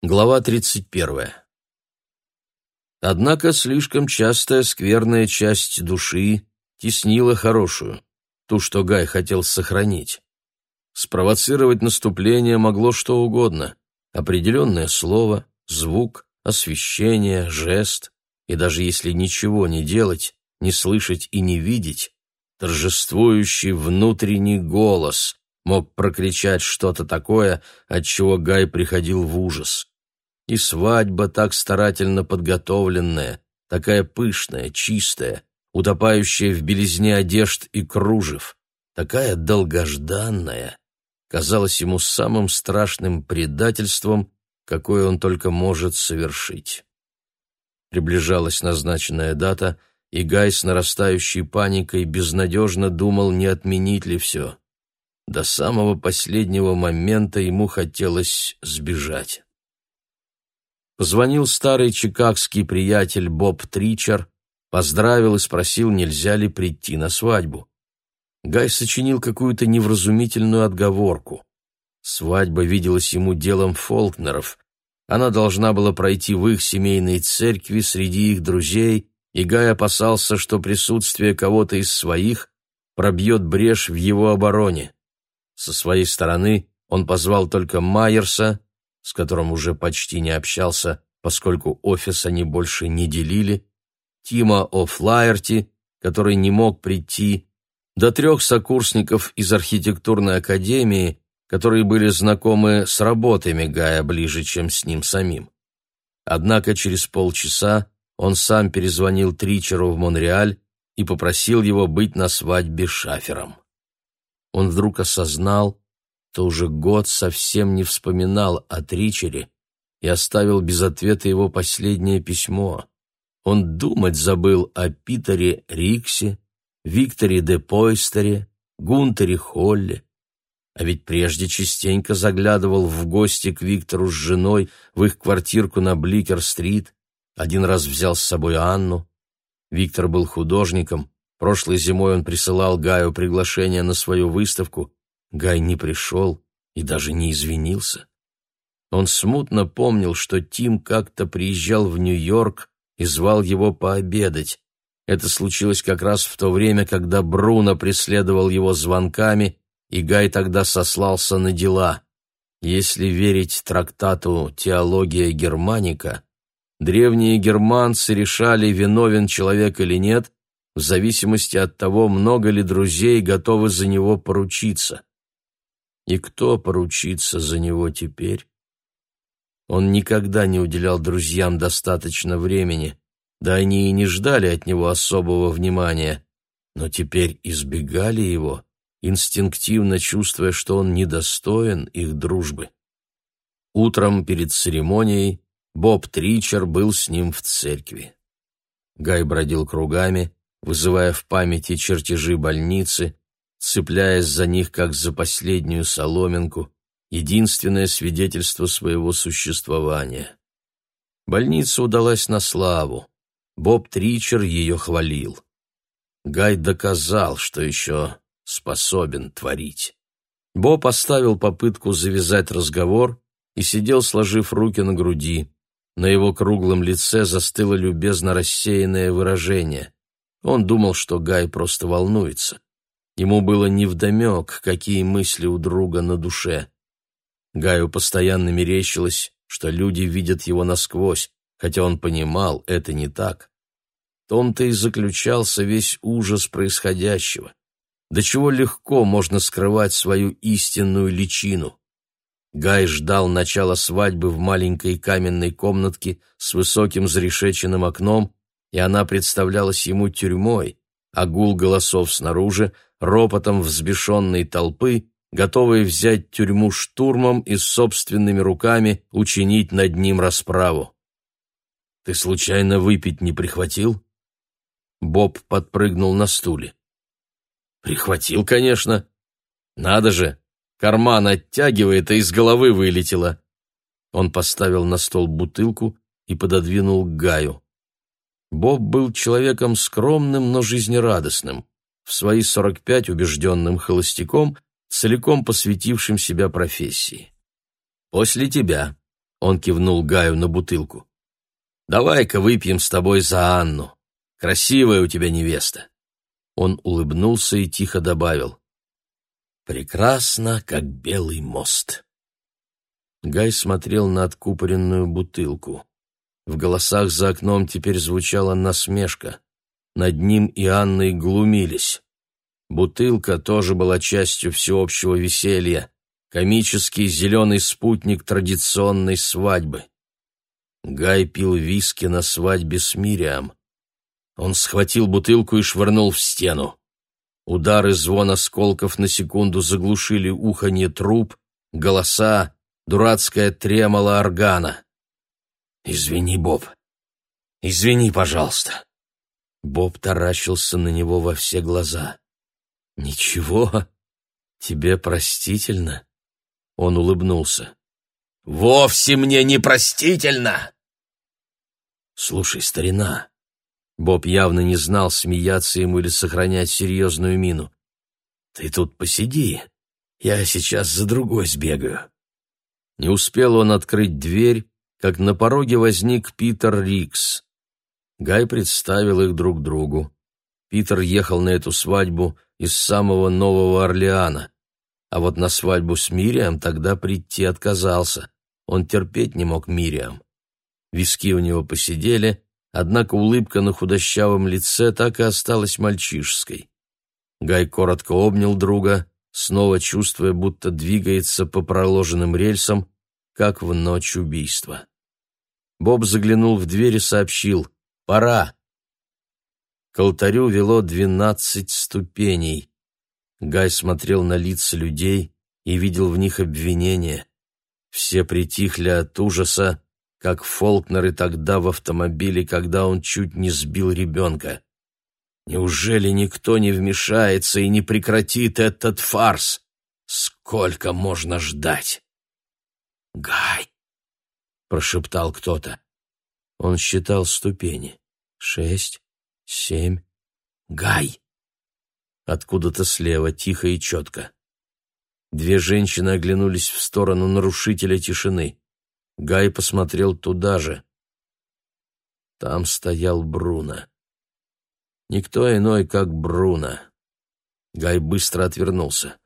Глава 31. Однако слишком частая скверная часть души теснила хорошую, ту, что Гай хотел сохранить. Спровоцировать наступление могло что угодно — определенное слово, звук, освещение, жест, и даже если ничего не делать, не слышать и не видеть, торжествующий внутренний голос мог прокричать что-то такое, от чего Гай приходил в ужас. И свадьба так старательно подготовленная, такая пышная, чистая, утопающая в белизне одежд и кружев, такая долгожданная, казалась ему самым страшным предательством, какое он только может совершить. Приближалась назначенная дата, и Гай с нарастающей паникой безнадежно думал, не отменить ли все. До самого последнего момента ему хотелось сбежать. Позвонил старый чикагский приятель Боб Тричер, поздравил и спросил, нельзя ли прийти на свадьбу. Гай сочинил какую-то невразумительную отговорку. Свадьба виделась ему делом Фолкнеров. Она должна была пройти в их семейной церкви среди их друзей, и Гай опасался, что присутствие кого-то из своих пробьет брешь в его обороне. Со своей стороны он позвал только Майерса, с которым уже почти не общался, поскольку офис они больше не делили, Тима О'Флаерти, который не мог прийти, до трех сокурсников из архитектурной академии, которые были знакомы с работами Гая ближе, чем с ним самим. Однако через полчаса он сам перезвонил Тричеру в Монреаль и попросил его быть на свадьбе шафером. Он вдруг осознал, что уже год совсем не вспоминал о Тричере и оставил без ответа его последнее письмо. Он думать забыл о Питере Риксе, Викторе де Пойстере, Гунтере Холле. А ведь прежде частенько заглядывал в гости к Виктору с женой в их квартирку на Бликер-стрит, один раз взял с собой Анну. Виктор был художником, прошлой зимой он присылал Гаю приглашение на свою выставку, Гай не пришел и даже не извинился. Он смутно помнил, что Тим как-то приезжал в Нью-Йорк и звал его пообедать. Это случилось как раз в то время, когда Бруно преследовал его звонками, и Гай тогда сослался на дела. Если верить трактату «Теология Германика», древние германцы решали, виновен человек или нет, в зависимости от того, много ли друзей готовы за него поручиться. И кто поручится за него теперь? Он никогда не уделял друзьям достаточно времени, да они и не ждали от него особого внимания, но теперь избегали его, инстинктивно чувствуя, что он недостоин их дружбы. Утром перед церемонией Боб Тричер был с ним в церкви. Гай бродил кругами, вызывая в памяти чертежи больницы, цепляясь за них как за последнюю соломинку, единственное свидетельство своего существования. Больница удалась на славу. Боб Тричер ее хвалил. Гай доказал, что еще способен творить. Боб оставил попытку завязать разговор и сидел, сложив руки на груди. На его круглом лице застыло любезно рассеянное выражение. Он думал, что Гай просто волнуется. Ему было невдомек, какие мысли у друга на душе. Гаю постоянно мерещилось, что люди видят его насквозь, хотя он понимал, это не так. Том-то и заключался весь ужас происходящего. До чего легко можно скрывать свою истинную личину. Гай ждал начала свадьбы в маленькой каменной комнатке с высоким зарешеченным окном, и она представлялась ему тюрьмой, а гул голосов снаружи ропотом взбешенной толпы, готовые взять тюрьму штурмом и собственными руками учинить над ним расправу. «Ты случайно выпить не прихватил?» Боб подпрыгнул на стуле. «Прихватил, конечно. Надо же, карман оттягивает, а из головы вылетело». Он поставил на стол бутылку и пододвинул Гаю. Боб был человеком скромным, но жизнерадостным в свои 45 убежденным холостяком, целиком посвятившим себя профессии. «После тебя», Он кивнул Гаю на бутылку. «Давай-ка выпьем с тобой за Анну. Красивая у тебя невеста». Он улыбнулся и тихо добавил. «Прекрасно, как белый мост». Гай смотрел на откупоренную бутылку. В голосах за окном теперь звучала насмешка. Над ним и Анной глумились. Бутылка тоже была частью всеобщего веселья, комический зеленый спутник традиционной свадьбы. Гай пил виски на свадьбе с Мириам. Он схватил бутылку и швырнул в стену. Удары звон осколков на секунду заглушили уханье труб, голоса, дурацкое тремоло органа. «Извини, Боб. Извини, пожалуйста». Боб таращился на него во все глаза. «Ничего, тебе простительно?» Он улыбнулся. «Вовсе мне не простительно!» «Слушай, старина!» Боб явно не знал, смеяться ему или сохранять серьезную мину. «Ты тут посиди, я сейчас за другой сбегаю». Не успел он открыть дверь, как на пороге возник Питер Рикс. Гай представил их друг другу. Питер ехал на эту свадьбу из самого Нового Орлеана. А вот на свадьбу с Мириам тогда прийти отказался. Он терпеть не мог Мириам. Виски у него посидели, однако улыбка на худощавом лице так и осталась мальчишеской. Гай коротко обнял друга, снова чувствуя, будто двигается по проложенным рельсам, как в ночь убийства. Боб заглянул в дверь и сообщил «Пора!». К алтарю вело двенадцать ступеней. Гай смотрел на лица людей и видел в них обвинение. Все притихли от ужаса, как Фолкнеры тогда в автомобиле, когда он чуть не сбил ребенка. Неужели никто не вмешается и не прекратит этот фарс? Сколько можно ждать? «Гай!» — прошептал кто-то. Он считал ступени. Шесть, семь. «Гай!» Откуда-то слева, тихо и четко. Две женщины оглянулись в сторону нарушителя тишины. Гай посмотрел туда же. Там стоял Бруно. Никто иной, как Бруно. Гай быстро отвернулся.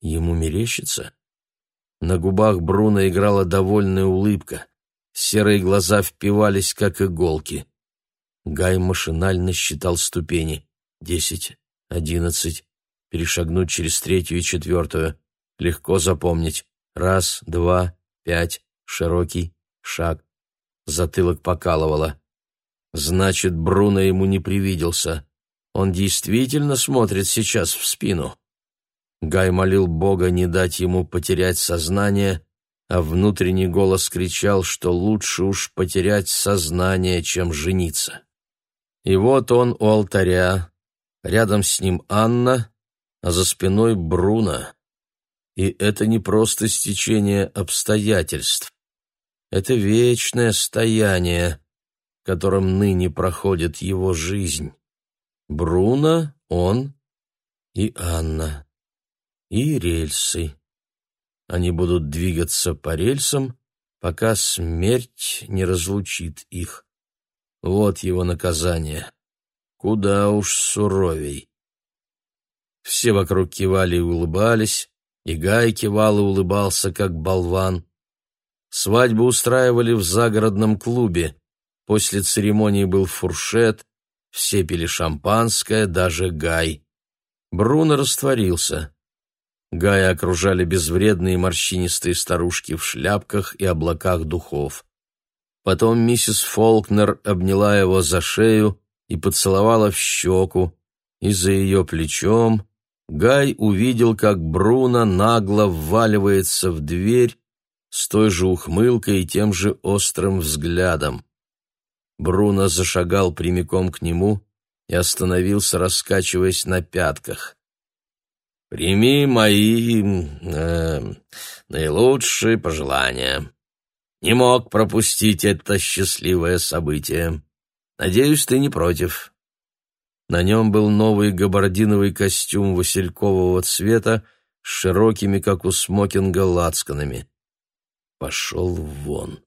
Ему мерещится? На губах Бруно играла довольная улыбка. Серые глаза впивались, как иголки. Гай машинально считал ступени. Десять, одиннадцать. Перешагнуть через третью и четвертую. Легко запомнить. Раз, два, пять, широкий шаг. Затылок покалывало. Значит, Бруно ему не привиделся. Он действительно смотрит сейчас в спину. Гай молил Бога не дать ему потерять сознание, а внутренний голос кричал, что лучше уж потерять сознание, чем жениться. И вот он у алтаря, рядом с ним Анна, а за спиной Бруно. И это не просто стечение обстоятельств. Это вечное стояние, которым ныне проходит его жизнь. Бруно, он и Анна и рельсы. Они будут двигаться по рельсам, пока смерть не разлучит их. Вот его наказание. Куда уж суровей. Все вокруг кивали и улыбались, и Гай кивал и улыбался, как болван. Свадьбу устраивали в загородном клубе. После церемонии был фуршет, все пили шампанское, даже Гай. Бруно растворился. Гая окружали безвредные морщинистые старушки в шляпках и облаках духов. Потом миссис Фолкнер обняла его за шею и поцеловала в щеку, и за ее плечом Гай увидел, как Бруно нагло вваливается в дверь с той же ухмылкой и тем же острым взглядом. Бруно зашагал прямиком к нему и остановился, раскачиваясь на пятках. Прими мои э, наилучшие пожелания. Не мог пропустить это счастливое событие. Надеюсь, ты не против. На нем был новый габардиновый костюм василькового цвета с широкими, как у смокинга, лацканами. Пошел вон.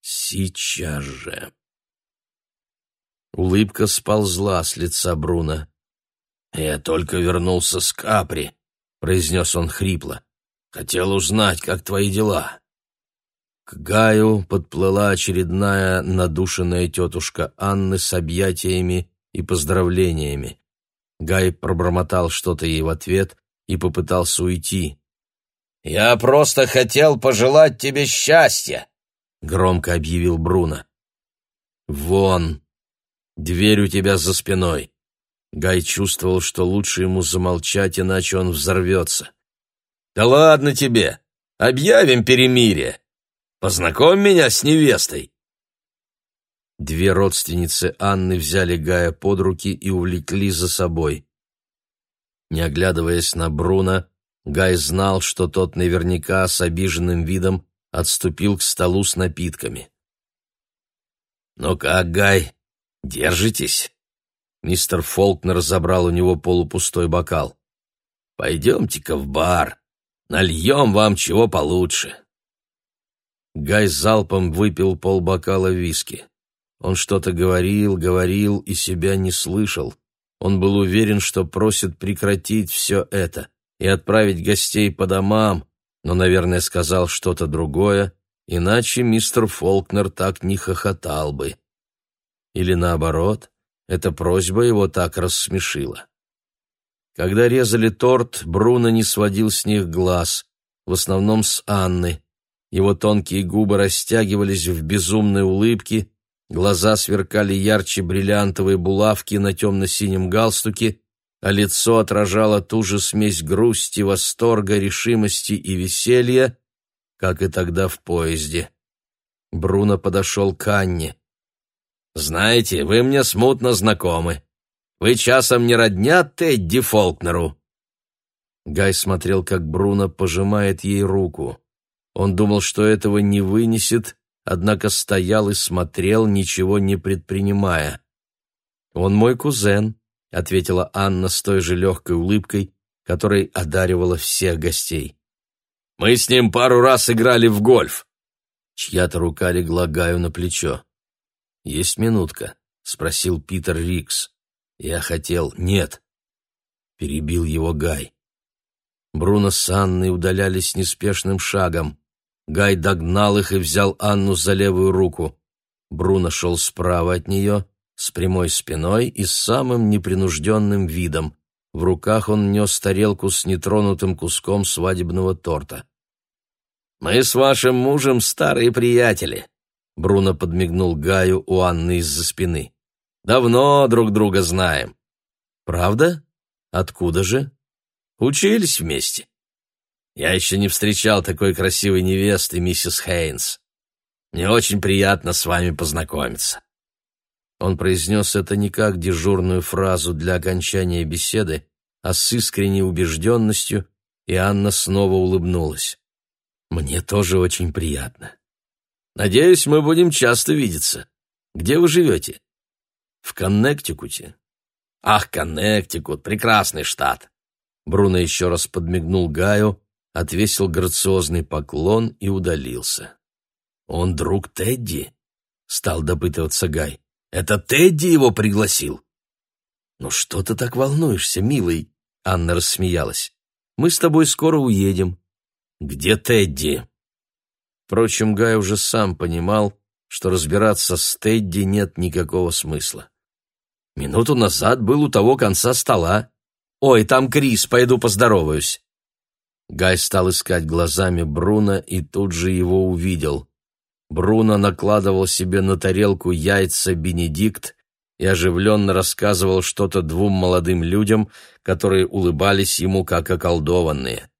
сейчас же. Улыбка сползла с лица Бруно. «Я только вернулся с Капри», — произнес он хрипло. «Хотел узнать, как твои дела». К Гаю подплыла очередная надушенная тетушка Анны с объятиями и поздравлениями. Гай пробормотал что-то ей в ответ и попытался уйти. «Я просто хотел пожелать тебе счастья!» — громко объявил Бруно. «Вон! Дверь у тебя за спиной!» Гай чувствовал, что лучше ему замолчать, иначе он взорвется. «Да ладно тебе! Объявим перемирие! Познакомь меня с невестой!» Две родственницы Анны взяли Гая под руки и увлекли за собой. Не оглядываясь на Бруно, Гай знал, что тот наверняка с обиженным видом отступил к столу с напитками. «Ну как, Гай, держитесь?» Мистер Фолкнер забрал у него полупустой бокал. «Пойдемте-ка в бар, нальем вам чего получше». Гай залпом выпил полбокала виски. Он что-то говорил, говорил и себя не слышал. Он был уверен, что просит прекратить все это и отправить гостей по домам, но, наверное, сказал что-то другое, иначе мистер Фолкнер так не хохотал бы. Или наоборот, эта просьба его так рассмешила. Когда резали торт, Бруно не сводил с них глаз, в основном с Анны. Его тонкие губы растягивались в безумной улыбке, Глаза сверкали ярче бриллиантовой булавки на темно-синем галстуке, а лицо отражало ту же смесь грусти, восторга, решимости и веселья, как и тогда в поезде. Бруно подошел к Анне. «Знаете, вы мне смутно знакомы. Вы часом не родня Тедди Фолкнеру?» Гай смотрел, как Бруно пожимает ей руку. Он думал, что этого не вынесет, однако стоял и смотрел, ничего не предпринимая. «Он мой кузен», — ответила Анна с той же легкой улыбкой, которой одаривала всех гостей. «Мы с ним пару раз играли в гольф». Чья-то рука легла Гаю на плечо. «Есть минутка?» — спросил Питер Рикс. «Я хотел...» «Нет!» — перебил его Гай. Бруно с Анной удалялись неспешным шагом. Гай догнал их и взял Анну за левую руку. Бруно шел справа от нее, с прямой спиной и с самым непринужденным видом. В руках он нес тарелку с нетронутым куском свадебного торта. «Мы с вашим мужем старые приятели», — Бруно подмигнул Гаю у Анны из-за спины. «Давно друг друга знаем». «Правда? Откуда же?» «Учились вместе. Я еще не встречал такой красивой невесты, миссис Хейнс. Мне очень приятно с вами познакомиться». Он произнес это не как дежурную фразу для окончания беседы, а с искренней убежденностью, и Анна снова улыбнулась. «Мне тоже очень приятно. Надеюсь, мы будем часто видеться. Где вы живете?» «В Коннектикуте». «Ах, Коннектикут, прекрасный штат!» Бруно еще раз подмигнул Гаю, отвесил грациозный поклон и удалился. «Он друг Тедди?» — стал допытываться Гай. «Это Тедди его пригласил?» «Ну что ты так волнуешься, милый?» — Анна рассмеялась. «Мы с тобой скоро уедем». «Где Тедди?» Впрочем, Гай уже сам понимал, что разбираться с Тедди нет никакого смысла. Минуту назад был у того конца стола. «Ой, там Крис, пойду поздороваюсь». Гай стал искать глазами Бруно и тут же его увидел. Бруно накладывал себе на тарелку яйца Бенедикт и оживленно рассказывал что-то двум молодым людям, которые улыбались ему как околдованные.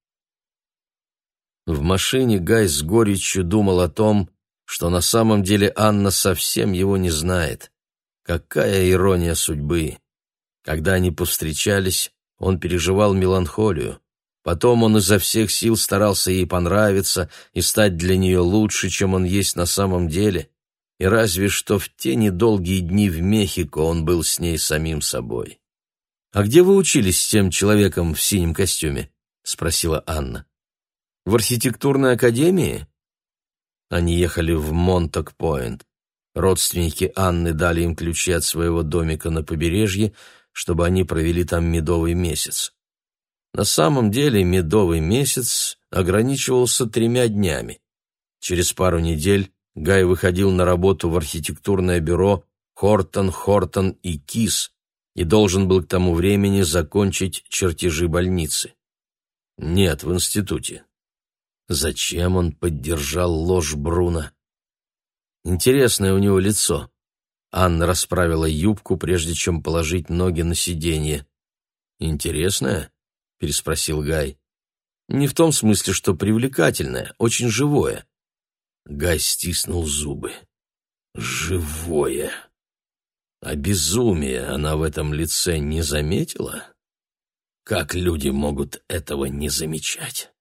В машине Гай с горечью думал о том, что на самом деле Анна совсем его не знает. Какая ирония судьбы! Когда они повстречались, он переживал меланхолию. Потом он изо всех сил старался ей понравиться и стать для нее лучше, чем он есть на самом деле. И разве что в те недолгие дни в Мехико он был с ней самим собой. «А где вы учились с тем человеком в синем костюме?» — спросила Анна. «В архитектурной академии?» Они ехали в Монтак-Пойнт. Родственники Анны дали им ключи от своего домика на побережье, чтобы они провели там медовый месяц. На самом деле медовый месяц ограничивался тремя днями. Через пару недель Гай выходил на работу в архитектурное бюро Хортон, Хортон и Кис и должен был к тому времени закончить чертежи больницы. Нет, в институте. Зачем он поддержал ложь Бруна? Интересное у него лицо. Анна расправила юбку, прежде чем положить ноги на сиденье. «Интересное?» — переспросил Гай. «Не в том смысле, что привлекательное, очень живое». Гай стиснул зубы. «Живое!» А безумие она в этом лице не заметила? Как люди могут этого не замечать?